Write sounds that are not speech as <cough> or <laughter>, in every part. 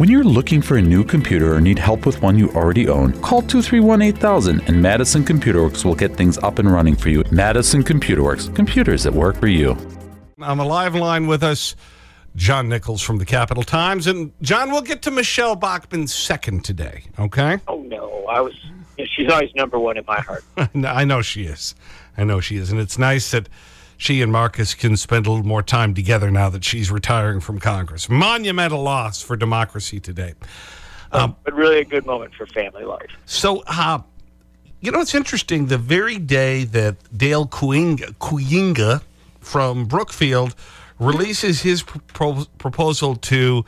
When you're looking for a new computer or need help with one you already own, call 231 8000 and Madison Computer Works will get things up and running for you. Madison Computer Works, computers that work for you. I'm on the live line with us, John Nichols from the Capital Times. And John, we'll get to Michelle Bachmann second today, okay? Oh, no. I was, she's always number one in my heart. <laughs> I know she is. I know she is. And it's nice that she and Marcus can spend a little more time together now that she's retiring from Congress. Monumental loss for democracy today. Um, but really a good moment for family life. So, uh, you know, it's interesting. The very day that Dale Kooyenga from Brookfield releases his pro proposal to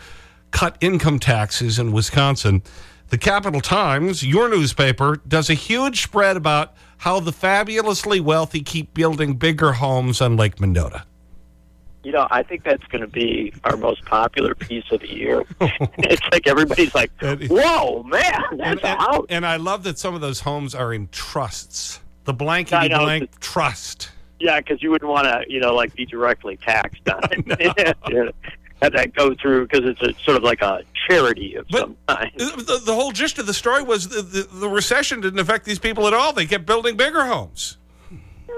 cut income taxes in Wisconsin, the Capital Times, your newspaper, does a huge spread about how the fabulously wealthy keep building bigger homes on Lake Mendota. You know, I think that's going to be our most popular piece of the year. <laughs> it's like everybody's like, whoa, man, that's and, a house. And I love that some of those homes are in trusts. The blankety blank trust. Yeah, because you wouldn't want to, you know, like be directly taxed on it. <laughs> Have that go through because it's a, sort of like a charity of but some kind. The, the, whole gist of the story was the, the, the recession didn't affect these people at all. They kept building bigger homes.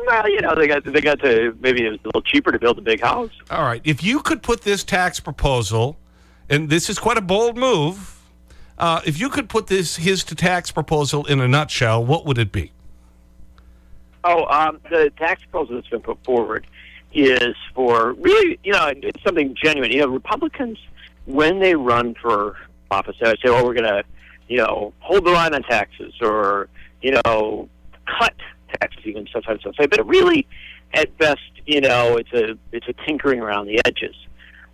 Well, you know, they got they got to maybe it was a little cheaper to build a big house. All right, if you could put this tax proposal, and this is quite a bold move, uh, if you could put this his to tax proposal in a nutshell, what would it be? Oh, um, the tax proposal that's been put forward is for really, you know, it's something genuine. You know, Republicans, when they run for office, they say, oh, we're going to, you know, hold the line on taxes or, you know, cut taxes even sometimes they'll say. But really, at best, you know, it's a, it's a tinkering around the edges.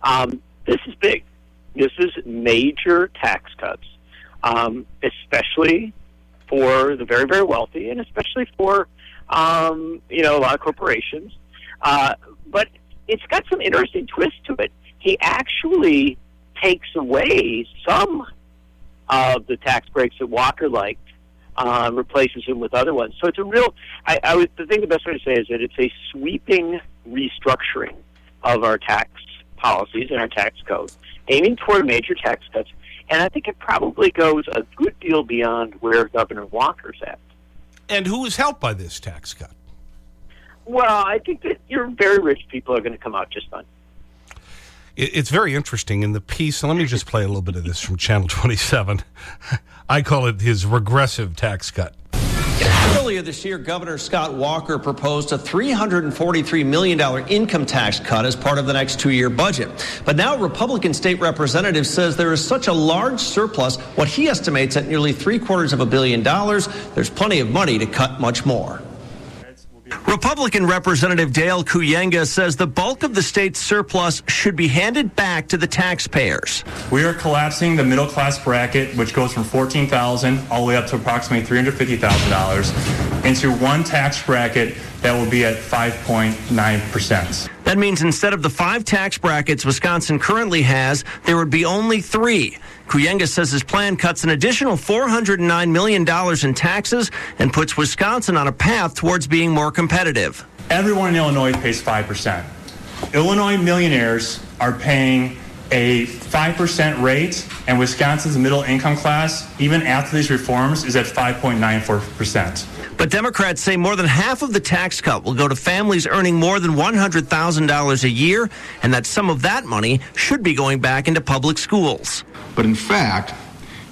Um, this is big. This is major tax cuts, um, especially for the very, very wealthy and especially for um, you know, a lot of corporations. Uh, but it's got some interesting twists to it. He actually takes away some of the tax breaks that Walker liked, uh, replaces them with other ones. So it's a real. I, I would the thing the best way to say is that it's a sweeping restructuring of our tax policies and our tax code, aiming toward major tax cuts. And I think it probably goes a good deal beyond where Governor Walker's at. And who is helped by this tax cut? Well, I think that your very rich people are going to come out just fine. It's very interesting in the piece. Let me just play a little bit of this from Channel 27. <laughs> I call it his regressive tax cut. Earlier this year, Governor Scott Walker proposed a $343 million income tax cut as part of the next two year budget. But now, Republican state representative says there is such a large surplus, what he estimates at nearly three quarters of a billion dollars, there's plenty of money to cut much more. Republican Representative Dale Kooyenga says the bulk of the state's surplus should be handed back to the taxpayers. We are collapsing the middle class bracket, which goes from 14,000 all the way up to approximately $350,000, into one tax bracket that will be at 5.9%. That means instead of the five tax brackets Wisconsin currently has, there would be only three. Kooyenga says his plan cuts an additional $409 million in taxes and puts Wisconsin on a path towards being more competitive. Everyone in Illinois pays 5%. Illinois millionaires are paying a 5% rate, and Wisconsin's middle income class, even after these reforms, is at 5.94%. But Democrats say more than half of the tax cut will go to families earning more than $100,000 a year, and that some of that money should be going back into public schools. But in fact,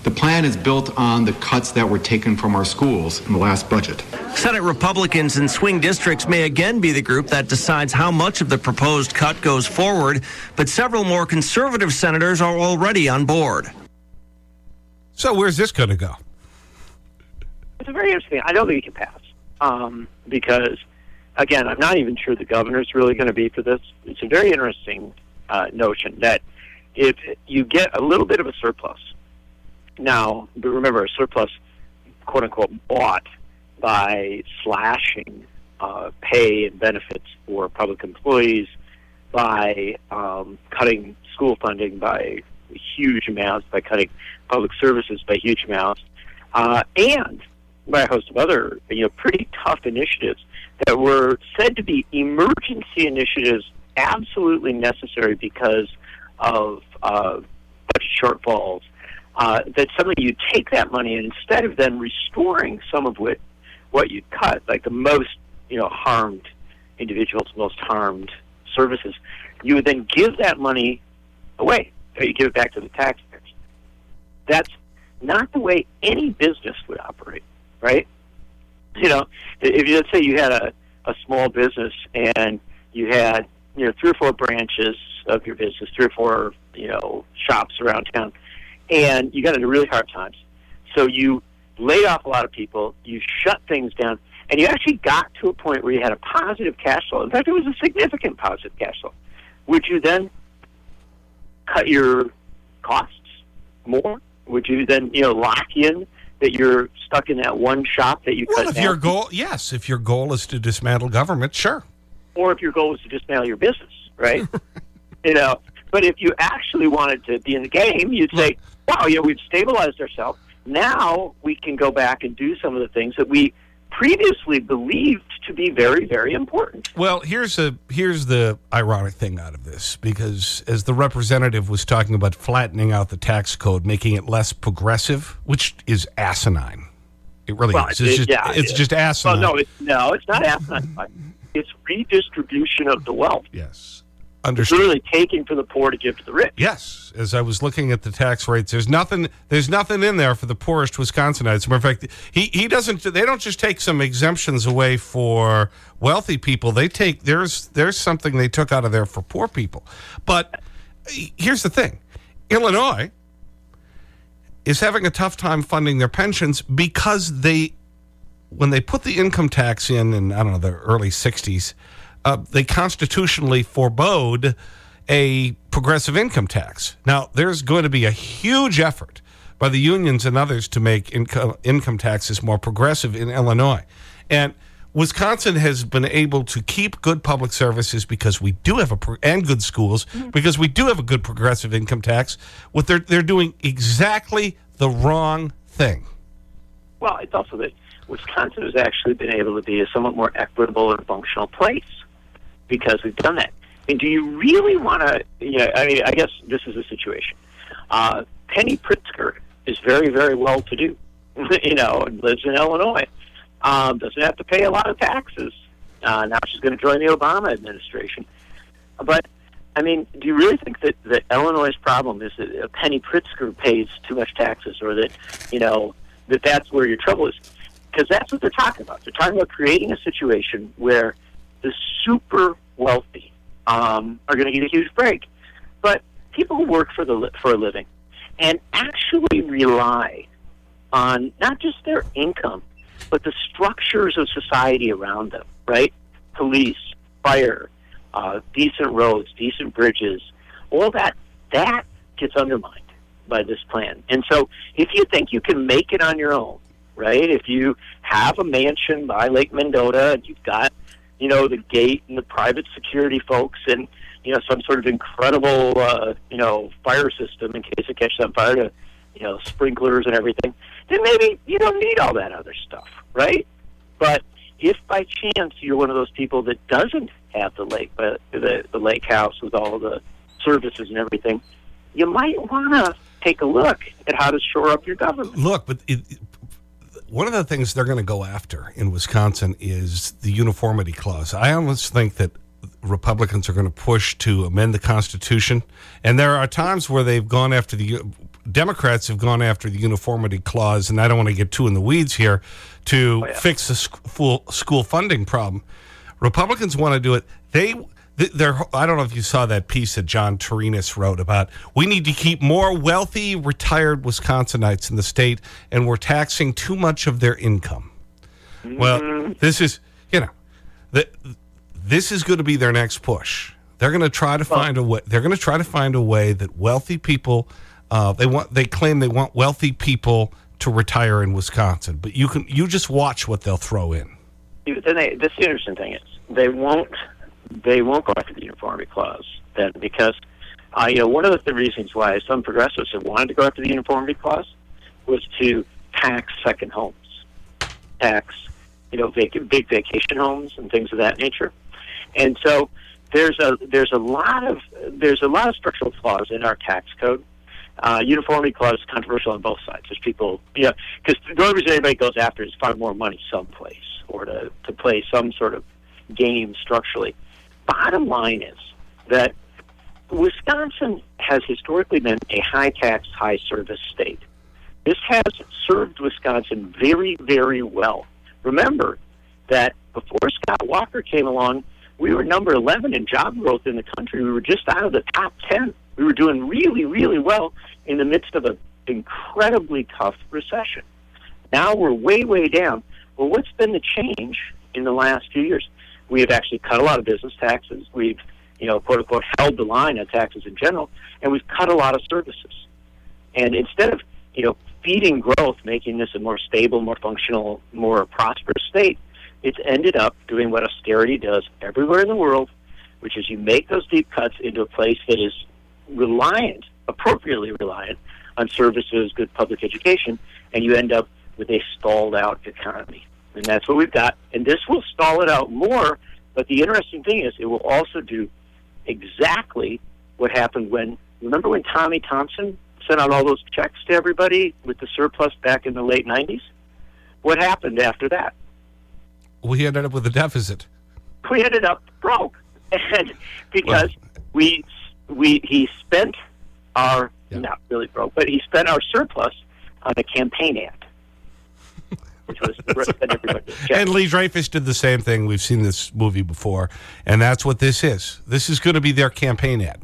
the plan is built on the cuts that were taken from our schools in the last budget. Senate Republicans in swing districts may again be the group that decides how much of the proposed cut goes forward, but several more conservative senators are already on board. So, where's this going to go? It's a very interesting. I don't think it can pass um, because, again, I'm not even sure the governor's really going to be for this. It's a very interesting uh, notion that if you get a little bit of a surplus now, but remember, a surplus, quote unquote, bought by slashing uh, pay and benefits for public employees, by um, cutting school funding by huge amounts, by cutting public services by huge amounts, uh, and by a host of other, you know, pretty tough initiatives that were said to be emergency initiatives, absolutely necessary because of uh, budget shortfalls uh, that suddenly you take that money and instead of then restoring some of what what you cut, like the most you know harmed individuals, most harmed services, you would then give that money away. Or you give it back to the taxpayers. That's not the way any business would operate, right? You know, if you let's say you had a, a small business and you had you know three or four branches of your business, three or four you know shops around town, and you got into really hard times. So you laid off a lot of people, you shut things down, and you actually got to a point where you had a positive cash flow. In fact, it was a significant positive cash flow. Would you then cut your costs more? Would you then you know lock in that you're stuck in that one shop that you well, cut if your goal, yes, if your goal is to dismantle government, sure. or if your goal is to dismantle your business, right? <laughs> you know, but if you actually wanted to be in the game, you'd say, "Wow, you know, we've stabilized ourselves. Now we can go back and do some of the things that we previously believed to be very, very important." Well, here's, a, here's the ironic thing out of this, because as the representative was talking about flattening out the tax code, making it less progressive, which is asinine. It really Well, is. It's it- just, yeah, it's it- just Well, asinine. no, it's, no, it's not asinine. it's redistribution of the wealth. yes. It's Understood. really taking from the poor to give to the rich. Yes, as I was looking at the tax rates, there's nothing. There's nothing in there for the poorest Wisconsinites. Matter of fact, he he doesn't. They don't just take some exemptions away for wealthy people. They take there's there's something they took out of there for poor people. But here's the thing, Illinois is having a tough time funding their pensions because they when they put the income tax in in, I don't know, the early 60s, uh, they constitutionally forebode a progressive income tax. Now, there's going to be a huge effort by the unions and others to make income, income taxes more progressive in Illinois. And Wisconsin has been able to keep good public services because we do have a, and good schools, mm-hmm. because we do have a good progressive income tax. What they're, they're doing exactly the wrong thing. Well, it's also that Wisconsin has actually been able to be a somewhat more equitable and functional place because we've done that. Mean, do you really want to? You know, I mean, I guess this is a situation. Uh, Penny Pritzker is very, very well to do. <laughs> you know, and lives in Illinois. Um, doesn't have to pay a lot of taxes. Uh, now she's going to join the Obama administration. But I mean, do you really think that, that Illinois' problem is that Penny Pritzker pays too much taxes, or that you know that that's where your trouble is? Because that's what they're talking about. They're talking about creating a situation where the super wealthy um, are going to get a huge break, but people who work for the for a living and actually rely on not just their income, but the structures of society around them, right? Police, fire, uh, decent roads, decent bridges, all that, that gets undermined by this plan. And so if you think you can make it on your own, right? If you have a mansion by Lake Mendota and you've got, you know, the gate and the private security folks and, you know, some sort of incredible, uh, you know, fire system in case it catches on fire to, you know, sprinklers and everything, then maybe you don't need all that other stuff, right? But if by chance you're one of those people that doesn't have the lake, but the the lake house with all the services and everything, you might want to take a look at how to shore up your government. Look, but it, one of the things they're going to go after in Wisconsin is the uniformity clause. I almost think that Republicans are going to push to amend the Constitution. And there are times where they've gone after the Democrats have gone after the uniformity clause, and I don't want to get too in the weeds here, to oh, fix the school, school funding problem. Republicans want to do it. They, they're, I don't know if you saw that piece that John Torinus wrote about we need to keep more wealthy retired Wisconsinites in the state, and we're taxing too much of their income. Well, this is, you know, the, this is going to be their next push. They're going to try to find a way. They're going to try to find a way that wealthy people, uh, they want. They claim they want wealthy people to retire in Wisconsin, but you can you just watch what they'll throw in. Then they, this the interesting thing is they won't they won't go after the uniformity clause then because uh, you know one of the reasons why some progressives have wanted to go after the uniformity clause was to tax second homes, tax you know vac- big vacation homes and things of that nature, and so there's a there's a lot of there's a lot of structural flaws in our tax code Uh, uniformity clause is controversial on both sides. There's people, you know, because the only reason anybody goes after is to find more money someplace or to, to play some sort of game structurally. Bottom line is that Wisconsin has historically been a high tax, high service state. This has served Wisconsin very, very well. Remember that before Scott Walker came along, we were number 11 in job growth in the country. We were just out of the top 10. We were doing really, really well in the midst of an incredibly tough recession. Now we're way, way down. Well, what's been the change in the last few years? We have actually cut a lot of business taxes. We've, you know, quote unquote, held the line on taxes in general, and we've cut a lot of services. And instead of, you know, feeding growth, making this a more stable, more functional, more prosperous state, it's ended up doing what austerity does everywhere in the world, which is you make those deep cuts into a place that is reliant, appropriately reliant, on services, good public education, and you end up with a stalled out economy. And that's what we've got. And this will stall it out more, but the interesting thing is it will also do exactly what happened when, remember when Tommy Thompson sent out all those checks to everybody with the surplus back in the late 90s? What happened after that? We ended up with a deficit. We ended up broke. <laughs> And because we, we, he spent our, Yeah. not really broke, but he spent our surplus on a campaign ad. Which was send everybody. <laughs> And Lee Dreyfus did the same thing. We've seen this movie before. And that's what this is. This is going to be their campaign ad.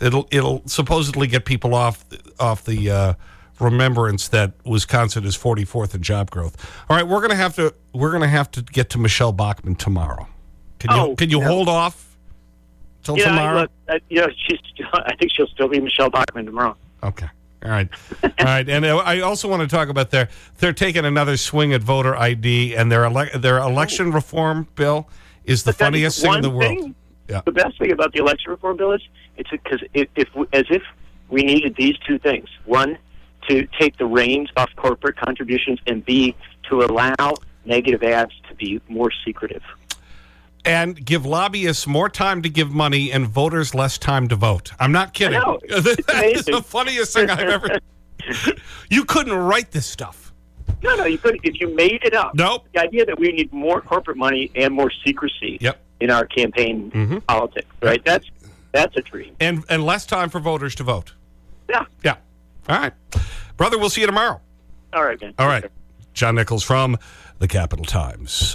It'll, it'll supposedly get people off, off the uh, remembrance that Wisconsin is 44th in job growth. All right, we're going to have to, we're going to have to get to Michelle Bachmann tomorrow. Can you, Oh, can you yeah. hold off till know, tomorrow? look, uh, you know, she's, <laughs> I think she'll still be Michelle Bachmann tomorrow. Okay. All right. All right. And uh, I also want to talk about their, they're taking another swing at voter ID and their, ele their election reform bill is the But that is funniest thing in the world. thing- Yeah. The best thing about the election reform bill is it's because if, if as if we needed these two things: one, to take the reins off corporate contributions, and B, to allow negative ads to be more secretive. And give lobbyists more time to give money and voters less time to vote. I'm not kidding. know. <laughs> It's that is the funniest thing I've ever. <laughs> you couldn't write this stuff. No, no, you couldn't. if you made it up. Nope. The idea that we need more corporate money and more secrecy Yep. in our campaign Mm-hmm. politics, right? That's that's a dream. And, and less time for voters to vote. Yeah. Yeah. All right. Brother, we'll see you tomorrow. All right, man. All right. John Nichols from the Capital Times.